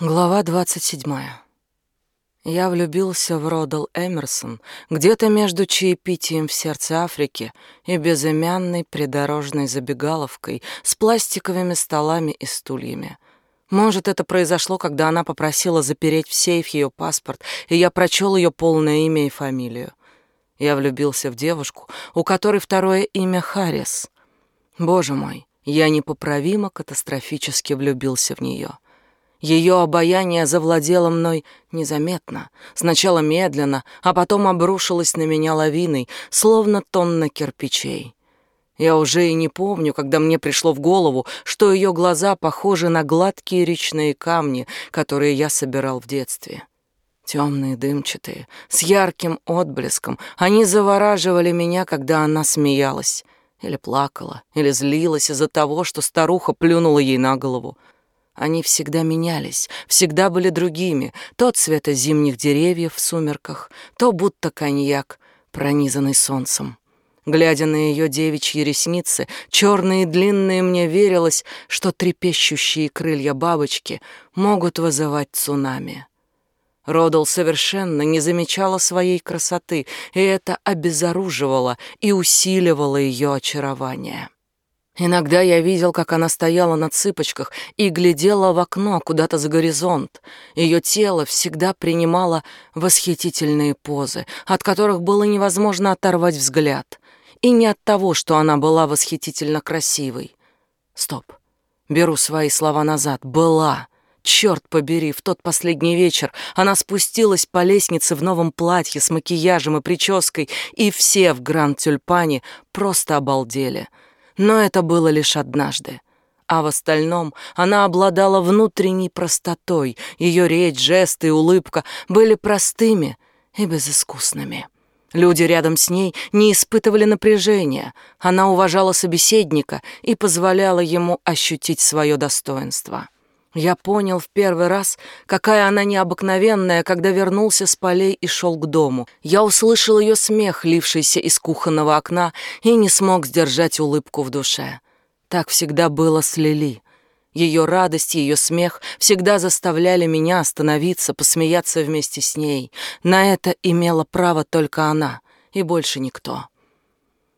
Глава 27. Я влюбился в Родал Эмерсон где-то между чаепитием в сердце Африки и безымянной придорожной забегаловкой с пластиковыми столами и стульями. Может, это произошло, когда она попросила запереть в сейф ее паспорт, и я прочел ее полное имя и фамилию. Я влюбился в девушку, у которой второе имя Харрис. Боже мой, я непоправимо катастрофически влюбился в нее. Ее обаяние завладело мной незаметно, сначала медленно, а потом обрушилось на меня лавиной, словно тонна кирпичей. Я уже и не помню, когда мне пришло в голову, что ее глаза похожи на гладкие речные камни, которые я собирал в детстве. Темные, дымчатые, с ярким отблеском, они завораживали меня, когда она смеялась, или плакала, или злилась из-за того, что старуха плюнула ей на голову. Они всегда менялись, всегда были другими, то цвета зимних деревьев в сумерках, то будто коньяк, пронизанный солнцем. Глядя на ее девичьи ресницы, черные и длинные, мне верилось, что трепещущие крылья бабочки могут вызывать цунами. Родал совершенно не замечала своей красоты, и это обезоруживало и усиливало ее очарование. Иногда я видел, как она стояла на цыпочках и глядела в окно куда-то за горизонт. Ее тело всегда принимало восхитительные позы, от которых было невозможно оторвать взгляд. И не от того, что она была восхитительно красивой. Стоп. Беру свои слова назад. Была. Черт побери, в тот последний вечер она спустилась по лестнице в новом платье с макияжем и прической, и все в Гранд-Тюльпане просто обалдели — но это было лишь однажды. А в остальном она обладала внутренней простотой, ее речь, жесты и улыбка были простыми и безыскусными. Люди рядом с ней не испытывали напряжения, она уважала собеседника и позволяла ему ощутить свое достоинство. Я понял в первый раз, какая она необыкновенная, когда вернулся с полей и шел к дому. Я услышал ее смех, лившийся из кухонного окна, и не смог сдержать улыбку в душе. Так всегда было с Лили. Ее радость ее смех всегда заставляли меня остановиться, посмеяться вместе с ней. На это имела право только она, и больше никто.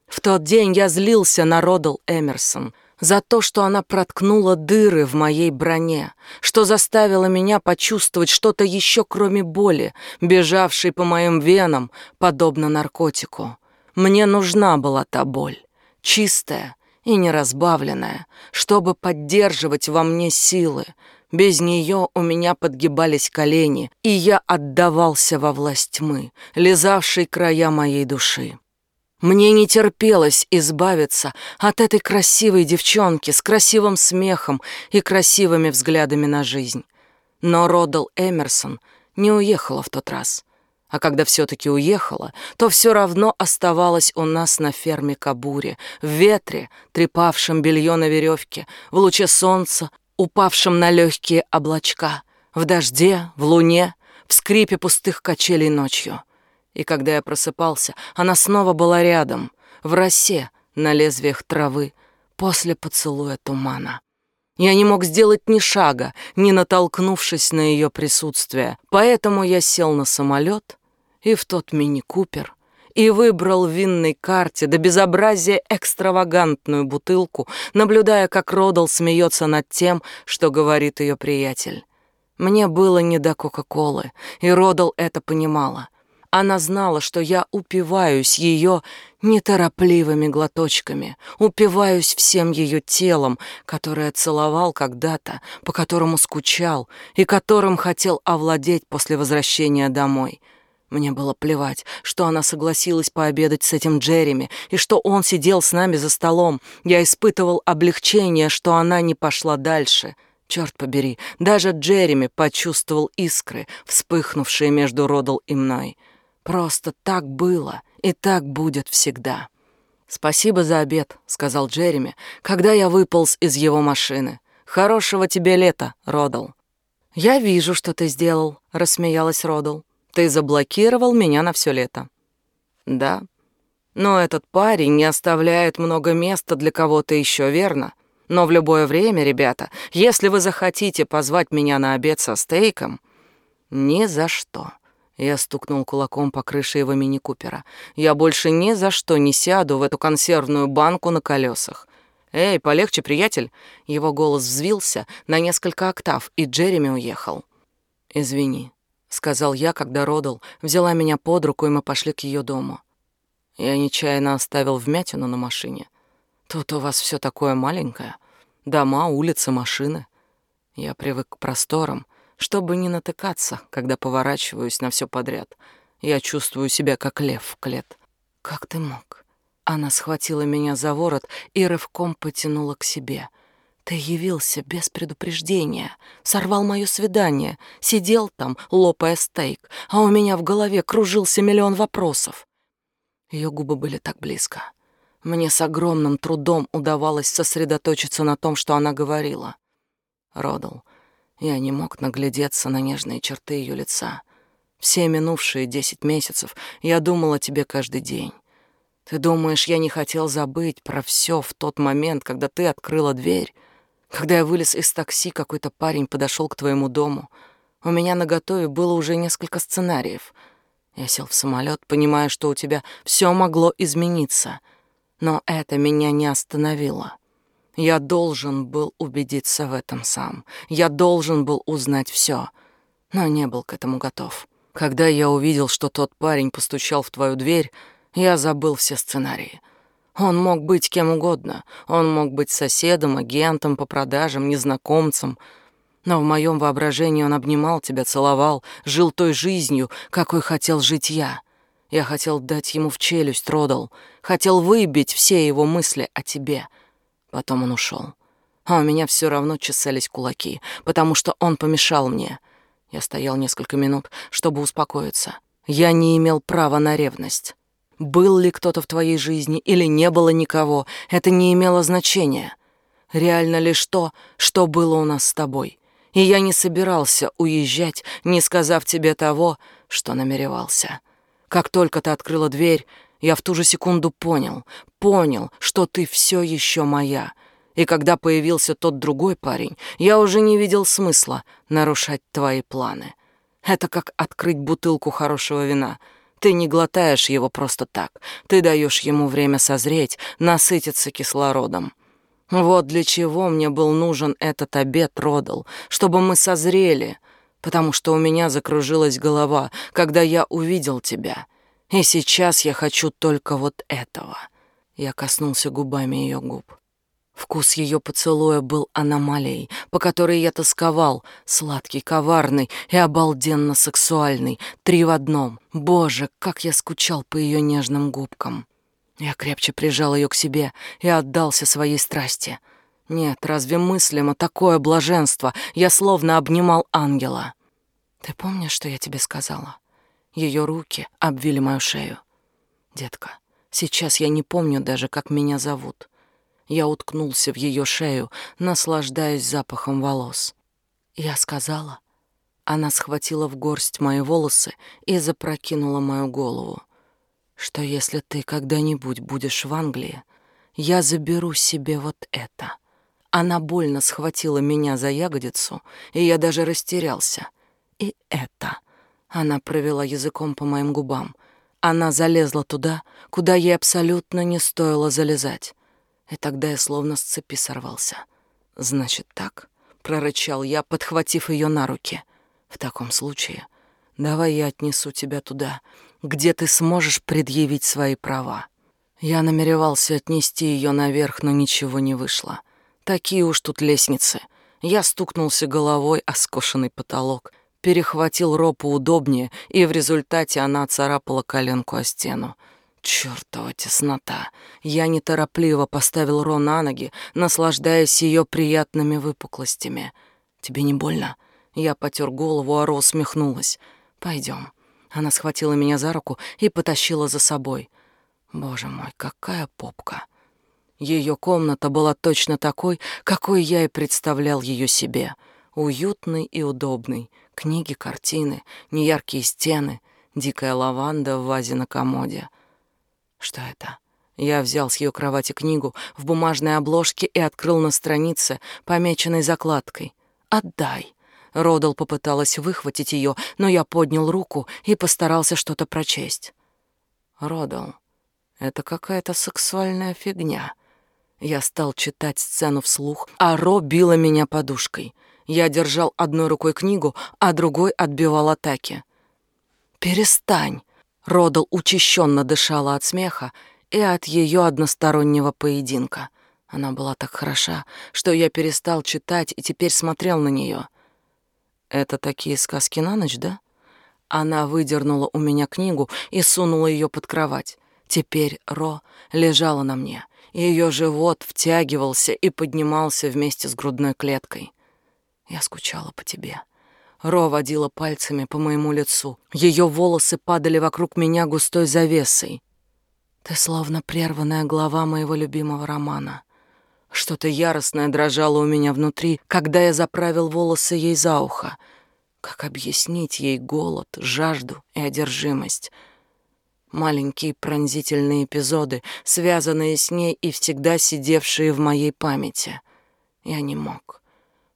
В тот день я злился на Родал Эмерсон — за то, что она проткнула дыры в моей броне, что заставило меня почувствовать что-то еще, кроме боли, бежавшей по моим венам, подобно наркотику. Мне нужна была та боль, чистая и неразбавленная, чтобы поддерживать во мне силы. Без нее у меня подгибались колени, и я отдавался во власть тьмы, лизавшей края моей души. Мне не терпелось избавиться от этой красивой девчонки с красивым смехом и красивыми взглядами на жизнь. Но Родал Эмерсон не уехала в тот раз. А когда все-таки уехала, то все равно оставалась у нас на ферме Кабури, в ветре, трепавшем белье на веревке, в луче солнца, упавшем на легкие облачка, в дожде, в луне, в скрипе пустых качелей ночью. И когда я просыпался, она снова была рядом, в росе, на лезвиях травы, после поцелуя тумана. Я не мог сделать ни шага, не натолкнувшись на ее присутствие, поэтому я сел на самолет и в тот мини-купер и выбрал в винной карте до безобразия экстравагантную бутылку, наблюдая, как Родал смеется над тем, что говорит ее приятель. Мне было не до Кока-Колы, и Родал это понимала — она знала, что я упиваюсь ее неторопливыми глоточками, упиваюсь всем ее телом, которое целовал когда-то, по которому скучал и которым хотел овладеть после возвращения домой. Мне было плевать, что она согласилась пообедать с этим Джереми и что он сидел с нами за столом. Я испытывал облегчение, что она не пошла дальше. Черт побери, даже Джереми почувствовал искры, вспыхнувшие между Родал и мной. Просто так было и так будет всегда. «Спасибо за обед», — сказал Джереми, когда я выполз из его машины. «Хорошего тебе лета, Родал». «Я вижу, что ты сделал», — рассмеялась Родал. «Ты заблокировал меня на все лето». «Да. Но этот парень не оставляет много места для кого-то еще, верно? Но в любое время, ребята, если вы захотите позвать меня на обед со стейком, ни за что. Я стукнул кулаком по крыше его мини-купера. Я больше ни за что не сяду в эту консервную банку на колесах. «Эй, полегче, приятель!» Его голос взвился на несколько октав, и Джереми уехал. «Извини», — сказал я, когда Родал взяла меня под руку, и мы пошли к ее дому. Я нечаянно оставил вмятину на машине. Тут у вас все такое маленькое. Дома, улицы, машины. Я привык к просторам, чтобы не натыкаться, когда поворачиваюсь на все подряд. Я чувствую себя как лев в клет. Как ты мог? Она схватила меня за ворот и рывком потянула к себе. Ты явился без предупреждения, сорвал мое свидание, сидел там, лопая стейк, а у меня в голове кружился миллион вопросов. Ее губы были так близко. Мне с огромным трудом удавалось сосредоточиться на том, что она говорила. Родал, я не мог наглядеться на нежные черты ее лица. Все минувшие десять месяцев я думал о тебе каждый день. Ты думаешь, я не хотел забыть про все в тот момент, когда ты открыла дверь? Когда я вылез из такси, какой-то парень подошел к твоему дому. У меня наготове было уже несколько сценариев. Я сел в самолет, понимая, что у тебя все могло измениться. Но это меня не остановило. Я должен был убедиться в этом сам. Я должен был узнать все, но не был к этому готов. Когда я увидел, что тот парень постучал в твою дверь, я забыл все сценарии. Он мог быть кем угодно. Он мог быть соседом, агентом по продажам, незнакомцем. Но в моем воображении он обнимал тебя, целовал, жил той жизнью, какой хотел жить я. Я хотел дать ему в челюсть, Родал. Хотел выбить все его мысли о тебе — Потом он ушел. А у меня все равно чесались кулаки, потому что он помешал мне. Я стоял несколько минут, чтобы успокоиться. Я не имел права на ревность. Был ли кто-то в твоей жизни или не было никого, это не имело значения. Реально лишь то, что было у нас с тобой. И я не собирался уезжать, не сказав тебе того, что намеревался. Как только ты открыла дверь, я в ту же секунду понял, понял, что ты все еще моя. И когда появился тот другой парень, я уже не видел смысла нарушать твои планы. Это как открыть бутылку хорошего вина. Ты не глотаешь его просто так. Ты даешь ему время созреть, насытиться кислородом. Вот для чего мне был нужен этот обед, Родал, чтобы мы созрели, потому что у меня закружилась голова, когда я увидел тебя — и сейчас я хочу только вот этого. Я коснулся губами ее губ. Вкус ее поцелуя был аномалией, по которой я тосковал, сладкий, коварный и обалденно сексуальный, три в одном. Боже, как я скучал по ее нежным губкам. Я крепче прижал ее к себе и отдался своей страсти. Нет, разве мыслимо такое блаженство? Я словно обнимал ангела. Ты помнишь, что я тебе сказала? Ее руки обвили мою шею. «Детка, сейчас я не помню даже, как меня зовут». Я уткнулся в ее шею, наслаждаясь запахом волос. Я сказала. Она схватила в горсть мои волосы и запрокинула мою голову. Что если ты когда-нибудь будешь в Англии, я заберу себе вот это. Она больно схватила меня за ягодицу, и я даже растерялся. И это — она провела языком по моим губам. Она залезла туда, куда ей абсолютно не стоило залезать. И тогда я словно с цепи сорвался. «Значит так?» — прорычал я, подхватив ее на руки. «В таком случае давай я отнесу тебя туда, где ты сможешь предъявить свои права». Я намеревался отнести ее наверх, но ничего не вышло. Такие уж тут лестницы. Я стукнулся головой о скошенный потолок перехватил ропу удобнее, и в результате она царапала коленку о стену. Чёртова теснота. Я неторопливо поставил Ро на ноги, наслаждаясь ее приятными выпуклостями. «Тебе не больно?» Я потер голову, а Ро усмехнулась. «Пойдем». Она схватила меня за руку и потащила за собой. Боже мой, какая попка. Ее комната была точно такой, какой я и представлял ее себе. Уютной и удобной, Книги, картины, неяркие стены, дикая лаванда в вазе на комоде. Что это? Я взял с ее кровати книгу в бумажной обложке и открыл на странице, помеченной закладкой. «Отдай». Родал попыталась выхватить ее, но я поднял руку и постарался что-то прочесть. «Родал, это какая-то сексуальная фигня». Я стал читать сцену вслух, а Ро била меня подушкой. Я держал одной рукой книгу, а другой отбивал атаки. «Перестань!» Родал учащенно дышала от смеха и от ее одностороннего поединка. Она была так хороша, что я перестал читать и теперь смотрел на нее. «Это такие сказки на ночь, да?» Она выдернула у меня книгу и сунула ее под кровать. Теперь Ро лежала на мне. Ее живот втягивался и поднимался вместе с грудной клеткой. Я скучала по тебе. Ро водила пальцами по моему лицу. Ее волосы падали вокруг меня густой завесой. Ты словно прерванная глава моего любимого романа. Что-то яростное дрожало у меня внутри, когда я заправил волосы ей за ухо. Как объяснить ей голод, жажду и одержимость? Маленькие пронзительные эпизоды, связанные с ней и всегда сидевшие в моей памяти. Я не мог,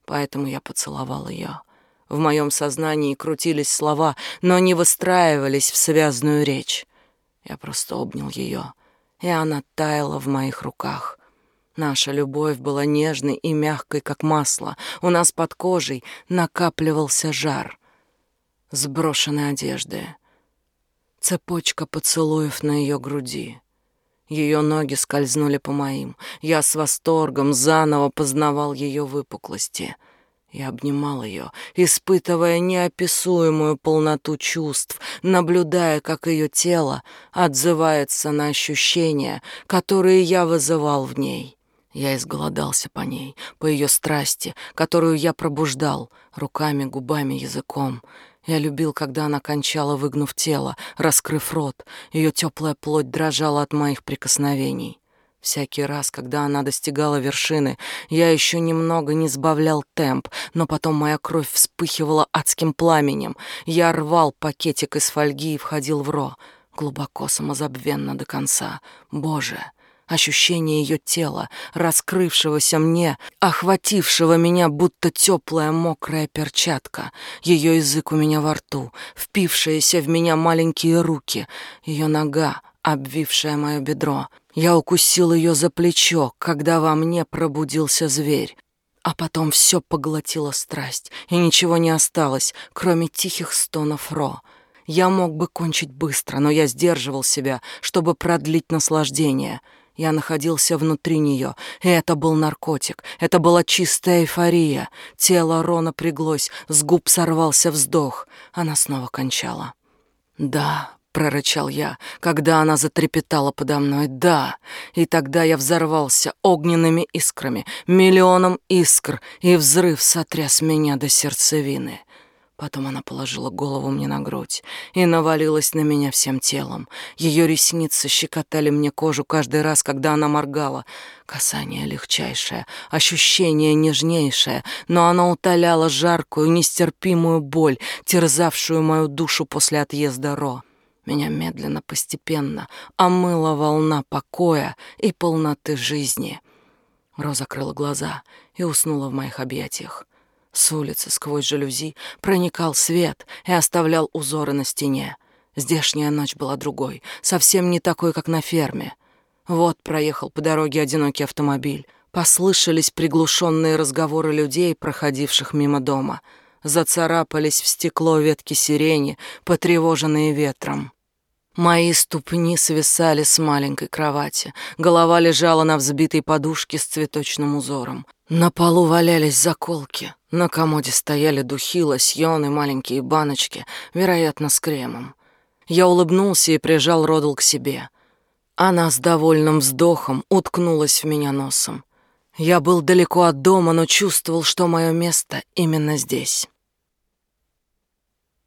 поэтому я поцеловал ее. В моем сознании крутились слова, но не выстраивались в связную речь. Я просто обнял ее, и она таяла в моих руках. Наша любовь была нежной и мягкой, как масло. У нас под кожей накапливался жар. Сброшенные одежды. Цепочка поцелуев на ее груди. Ее ноги скользнули по моим. Я с восторгом заново познавал ее выпуклости — я обнимал ее, испытывая неописуемую полноту чувств, наблюдая, как ее тело отзывается на ощущения, которые я вызывал в ней. Я изголодался по ней, по ее страсти, которую я пробуждал руками, губами, языком. Я любил, когда она кончала, выгнув тело, раскрыв рот. Ее теплая плоть дрожала от моих прикосновений. Всякий раз, когда она достигала вершины, я еще немного не сбавлял темп, но потом моя кровь вспыхивала адским пламенем. Я рвал пакетик из фольги и входил в ро, глубоко самозабвенно до конца. Боже! Ощущение ее тела, раскрывшегося мне, охватившего меня, будто теплая мокрая перчатка, ее язык у меня во рту, впившиеся в меня маленькие руки, ее нога, обвившая мое бедро — я укусил ее за плечо, когда во мне пробудился зверь. А потом все поглотила страсть, и ничего не осталось, кроме тихих стонов Ро. Я мог бы кончить быстро, но я сдерживал себя, чтобы продлить наслаждение. Я находился внутри нее, и это был наркотик. Это была чистая эйфория. Тело Ро напряглось, с губ сорвался вздох. Она снова кончала. Да, прорычал я, когда она затрепетала подо мной. Да, и тогда я взорвался огненными искрами, миллионом искр, и взрыв сотряс меня до сердцевины. Потом она положила голову мне на грудь и навалилась на меня всем телом. Ее ресницы щекотали мне кожу каждый раз, когда она моргала. Касание легчайшее, ощущение нежнейшее, но оно утоляло жаркую, нестерпимую боль, терзавшую мою душу после отъезда Ро. Меня медленно, постепенно омыла волна покоя и полноты жизни. Ро закрыла глаза и уснула в моих объятиях. С улицы сквозь жалюзи проникал свет и оставлял узоры на стене. Здешняя ночь была другой, совсем не такой, как на ферме. Вот проехал по дороге одинокий автомобиль. Послышались приглушенные разговоры людей, проходивших мимо дома. Зацарапались в стекло ветки сирени, потревоженные ветром. Мои ступни свисали с маленькой кровати. Голова лежала на взбитой подушке с цветочным узором. На полу валялись заколки. На комоде стояли духи, лосьоны, маленькие баночки, вероятно, с кремом. Я улыбнулся и прижал Родл к себе. Она с довольным вздохом уткнулась в меня носом. Я был далеко от дома, но чувствовал, что мое место именно здесь.